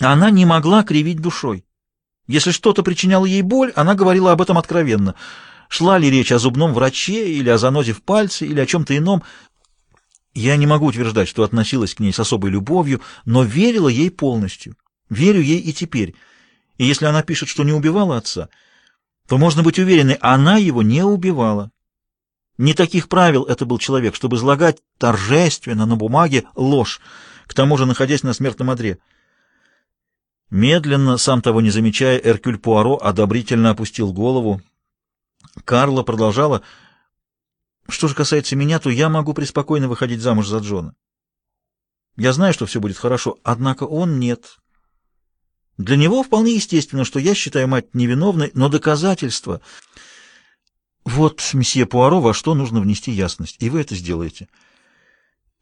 Она не могла кривить душой. Если что-то причиняло ей боль, она говорила об этом откровенно. Шла ли речь о зубном враче, или о занозе в пальце, или о чем-то ином. Я не могу утверждать, что относилась к ней с особой любовью, но верила ей полностью. Верю ей и теперь. И если она пишет, что не убивала отца, то можно быть уверенной, она его не убивала. Не таких правил это был человек, чтобы излагать торжественно на бумаге ложь, к тому же находясь на смертном одре. Медленно, сам того не замечая, Эркюль Пуаро одобрительно опустил голову. Карла продолжала. «Что же касается меня, то я могу преспокойно выходить замуж за Джона. Я знаю, что все будет хорошо, однако он нет. Для него вполне естественно, что я считаю мать невиновной, но доказательства... Вот, месье Пуаро, во что нужно внести ясность, и вы это сделаете».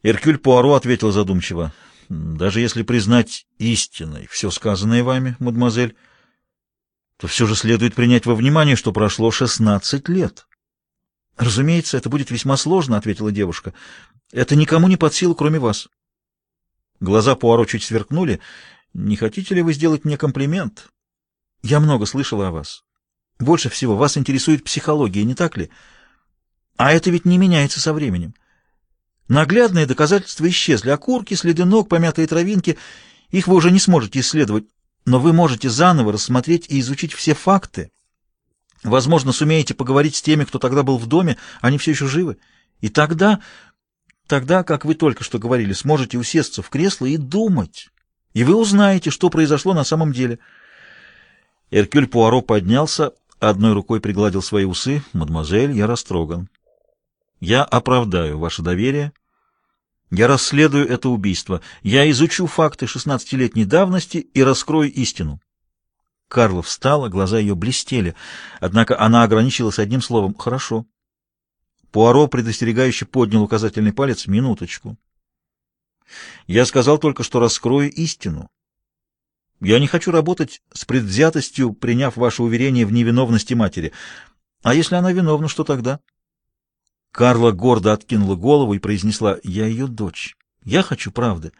Эркюль Пуаро ответил задумчиво. Даже если признать истиной все сказанное вами, мадемуазель, то все же следует принять во внимание, что прошло шестнадцать лет. Разумеется, это будет весьма сложно, ответила девушка. Это никому не под силу, кроме вас. Глаза Пуаро чуть сверкнули. Не хотите ли вы сделать мне комплимент? Я много слышала о вас. Больше всего вас интересует психология, не так ли? А это ведь не меняется со временем. Наглядные доказательства исчезли. Окурки, следы ног, помятые травинки. Их вы уже не сможете исследовать, но вы можете заново рассмотреть и изучить все факты. Возможно, сумеете поговорить с теми, кто тогда был в доме, они все еще живы. И тогда, тогда, как вы только что говорили, сможете усесться в кресло и думать. И вы узнаете, что произошло на самом деле. Эркюль Пуаро поднялся, одной рукой пригладил свои усы. «Мадемуазель, я растроган. Я оправдаю ваше доверие. Я расследую это убийство. Я изучу факты шестнадцатилетней давности и раскрою истину. Карла встала, глаза ее блестели, однако она ограничилась одним словом «хорошо». Пуаро предостерегающе поднял указательный палец «минуточку». Я сказал только, что раскрою истину. Я не хочу работать с предвзятостью, приняв ваше уверение в невиновности матери. А если она виновна, что тогда?» Карла гордо откинула голову и произнесла «Я ее дочь. Я хочу правды».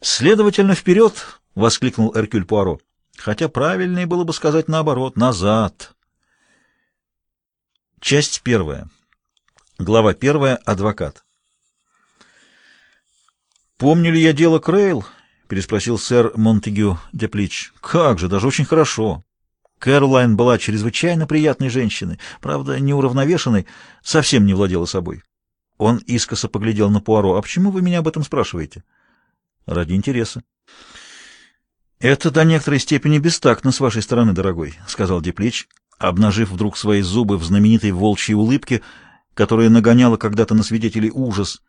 «Следовательно, вперед!» — воскликнул Эркюль Пуаро. «Хотя правильнее было бы сказать наоборот, назад». Часть первая. Глава первая. Адвокат. «Помню ли я дело Крейл?» — переспросил сэр Монтегю Деплич. «Как же, даже очень хорошо. Кэролайн была чрезвычайно приятной женщиной, правда, неуравновешенной, совсем не владела собой. Он искоса поглядел на Пуаро. «А почему вы меня об этом спрашиваете?» «Ради интереса». «Это до некоторой степени бестактно с вашей стороны, дорогой», — сказал Деплич, обнажив вдруг свои зубы в знаменитой волчьей улыбке, которая нагоняла когда-то на свидетелей ужас.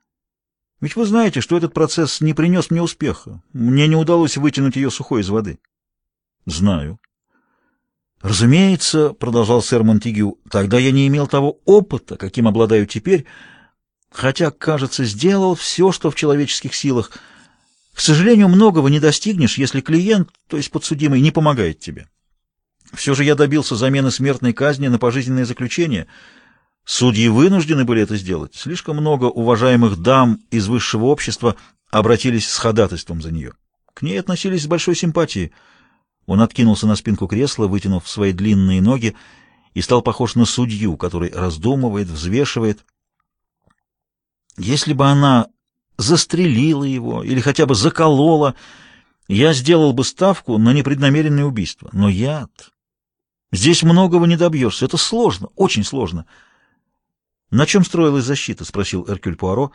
«Ведь вы знаете, что этот процесс не принес мне успеха. Мне не удалось вытянуть ее сухой из воды». «Знаю», Разумеется, продолжал сэр Монтегю, тогда я не имел того опыта, каким обладаю теперь, хотя, кажется, сделал все, что в человеческих силах. К сожалению, многого не достигнешь, если клиент, то есть подсудимый, не помогает тебе. Все же я добился замены смертной казни на пожизненное заключение. Судьи вынуждены были это сделать. Слишком много уважаемых дам из высшего общества обратились с ходатайством за нее. К ней относились с большой симпатией. Он откинулся на спинку кресла, вытянув свои длинные ноги, и стал похож на судью, который раздумывает, взвешивает. Если бы она застрелила его или хотя бы заколола, я сделал бы ставку на непреднамеренное убийство. Но яд... Здесь многого не добьешься. Это сложно, очень сложно. На чем строилась защита? — спросил Эркюль Пуаро.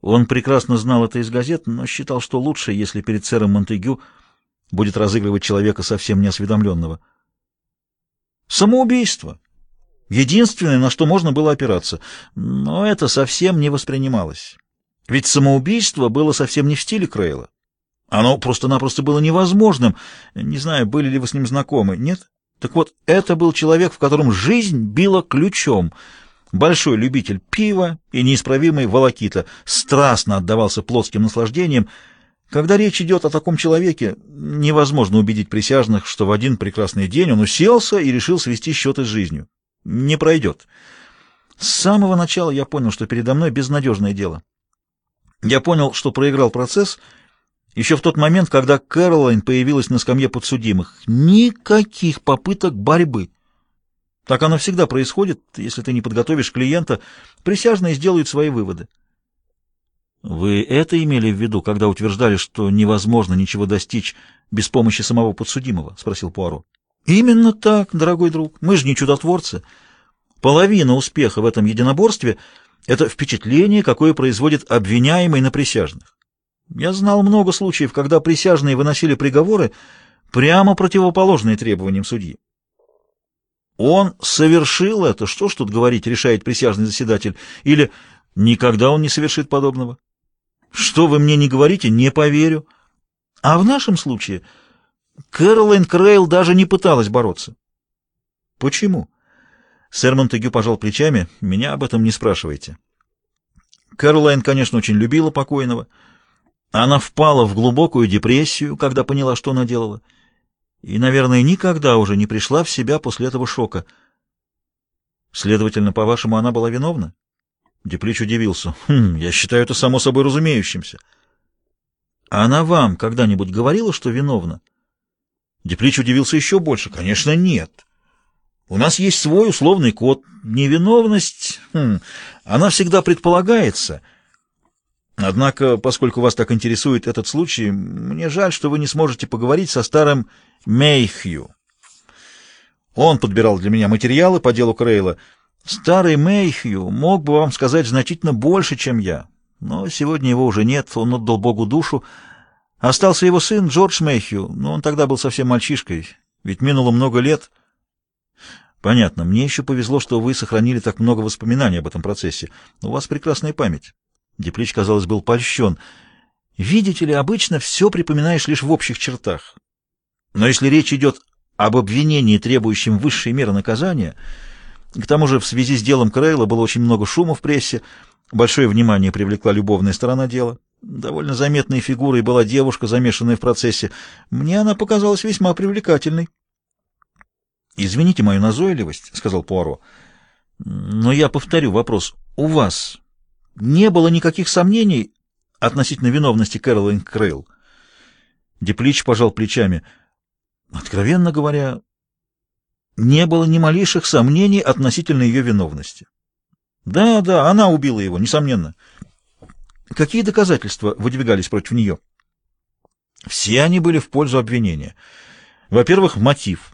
Он прекрасно знал это из газет, но считал, что лучше, если перед сэром Монтегю будет разыгрывать человека совсем неосведомленного. Самоубийство. Единственное, на что можно было опираться. Но это совсем не воспринималось. Ведь самоубийство было совсем не в стиле Крейла. Оно просто-напросто было невозможным. Не знаю, были ли вы с ним знакомы. Нет? Так вот, это был человек, в котором жизнь била ключом. Большой любитель пива и неисправимый волокита. Страстно отдавался плотским наслаждениям, когда речь идет о таком человеке, невозможно убедить присяжных, что в один прекрасный день он уселся и решил свести счеты с жизнью. Не пройдет. С самого начала я понял, что передо мной безнадежное дело. Я понял, что проиграл процесс Еще в тот момент, когда Кэролайн появилась на скамье подсудимых. Никаких попыток борьбы. Так оно всегда происходит, если ты не подготовишь клиента, присяжные сделают свои выводы. Вы это имели в виду, когда утверждали, что невозможно ничего достичь без помощи самого подсудимого? спросил Пуаро. Именно так, дорогой друг. Мы же не чудотворцы. Половина успеха в этом единоборстве — это впечатление, какое производит обвиняемый на присяжных. Я знал много случаев, когда присяжные выносили приговоры, прямо противоположные требованиям судьи. Он совершил это, что ж тут говорить, решает присяжный заседатель, или никогда он не совершит подобного. Что вы мне не говорите, не поверю. А в нашем случае Кэролайн Крейл даже не пыталась бороться. Почему? Сэр Монтегю пожал плечами. Меня об этом не спрашивайте. Кэролайн, конечно, очень любила покойного. Она впала в глубокую депрессию, когда поняла, что она делала. И, наверное, никогда уже не пришла в себя после этого шока. Следовательно, по-вашему, она была виновна? Деплич удивился. «Хм, я считаю это само собой разумеющимся». «А она вам когда-нибудь говорила, что виновна?» Деплич удивился еще больше. «Конечно, нет. У нас есть свой условный код. Невиновность, хм, она всегда предполагается. Однако, поскольку вас так интересует этот случай, мне жаль, что вы не сможете поговорить со старым Мейхью. Он подбирал для меня материалы по делу Крейла». Старый Мэйхью мог бы вам сказать значительно больше, чем я, но сегодня его уже нет, он отдал Богу душу. Остался его сын Джордж Мэйхью, но он тогда был совсем мальчишкой, ведь минуло много лет. Понятно, мне еще повезло, что вы сохранили так много воспоминаний об этом процессе. У вас прекрасная память. Деплич, казалось, был польщен. Видите ли, обычно все припоминаешь лишь в общих чертах. Но если речь идет об обвинении, требующем высшей меры наказания... К тому же в связи с делом Крейла было очень много шума в прессе, большое внимание привлекла любовная сторона дела. Довольно заметной фигурой была девушка, замешанная в процессе. Мне она показалась весьма привлекательной. «Извините мою назойливость», — сказал Пуаро, — «но я повторю вопрос. У вас не было никаких сомнений относительно виновности Кэролайн Крейл?» Деплич пожал плечами. «Откровенно говоря, не было ни малейших сомнений относительно ее виновности. Да, да, она убила его, несомненно. Какие доказательства выдвигались против нее? Все они были в пользу обвинения. Во-первых, мотив.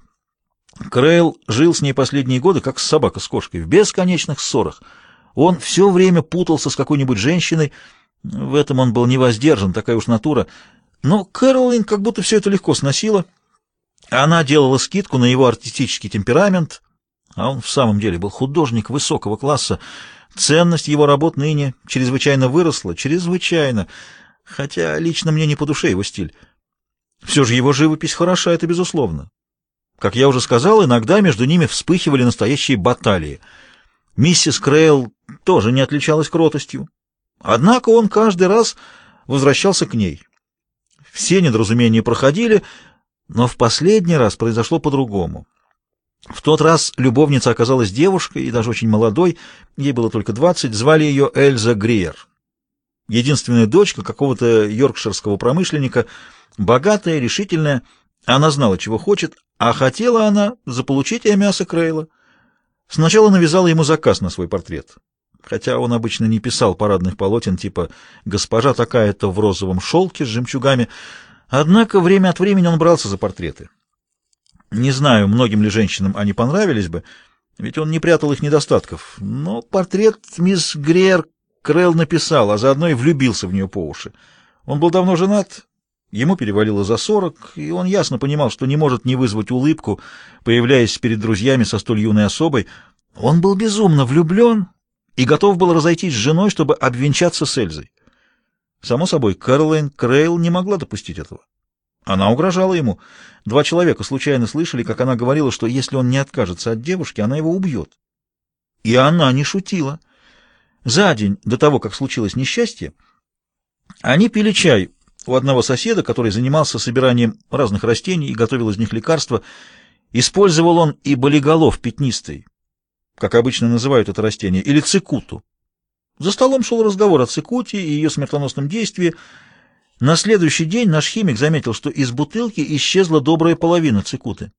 Крейл жил с ней последние годы, как собака с кошкой, в бесконечных ссорах. Он все время путался с какой-нибудь женщиной, в этом он был невоздержан, такая уж натура. Но Кэролин как будто все это легко сносила — она делала скидку на его артистический темперамент, а он в самом деле был художник высокого класса. Ценность его работ ныне чрезвычайно выросла, чрезвычайно, хотя лично мне не по душе его стиль. Все же его живопись хороша, это безусловно. Как я уже сказал, иногда между ними вспыхивали настоящие баталии. Миссис Крейл тоже не отличалась кротостью. Однако он каждый раз возвращался к ней. Все недоразумения проходили, но в последний раз произошло по-другому. В тот раз любовница оказалась девушкой, и даже очень молодой, ей было только двадцать, звали ее Эльза Гриер. Единственная дочка какого-то йоркширского промышленника, богатая, решительная, она знала, чего хочет, а хотела она заполучить мясо Крейла. Сначала навязала ему заказ на свой портрет. Хотя он обычно не писал парадных полотен типа «Госпожа такая-то в розовом шелке с жемчугами», Однако время от времени он брался за портреты. Не знаю, многим ли женщинам они понравились бы, ведь он не прятал их недостатков. Но портрет мисс Грер Крелл написал, а заодно и влюбился в нее по уши. Он был давно женат, ему перевалило за сорок, и он ясно понимал, что не может не вызвать улыбку, появляясь перед друзьями со столь юной особой. Он был безумно влюблен и готов был разойтись с женой, чтобы обвенчаться с Эльзой. Само собой, Кэролайн Крейл не могла допустить этого. Она угрожала ему. Два человека случайно слышали, как она говорила, что если он не откажется от девушки, она его убьет. И она не шутила. За день до того, как случилось несчастье, они пили чай у одного соседа, который занимался собиранием разных растений и готовил из них лекарства. Использовал он и болиголов пятнистый, как обычно называют это растение, или цикуту. За столом шел разговор о цикуте и ее смертоносном действии. На следующий день наш химик заметил, что из бутылки исчезла добрая половина цикуты.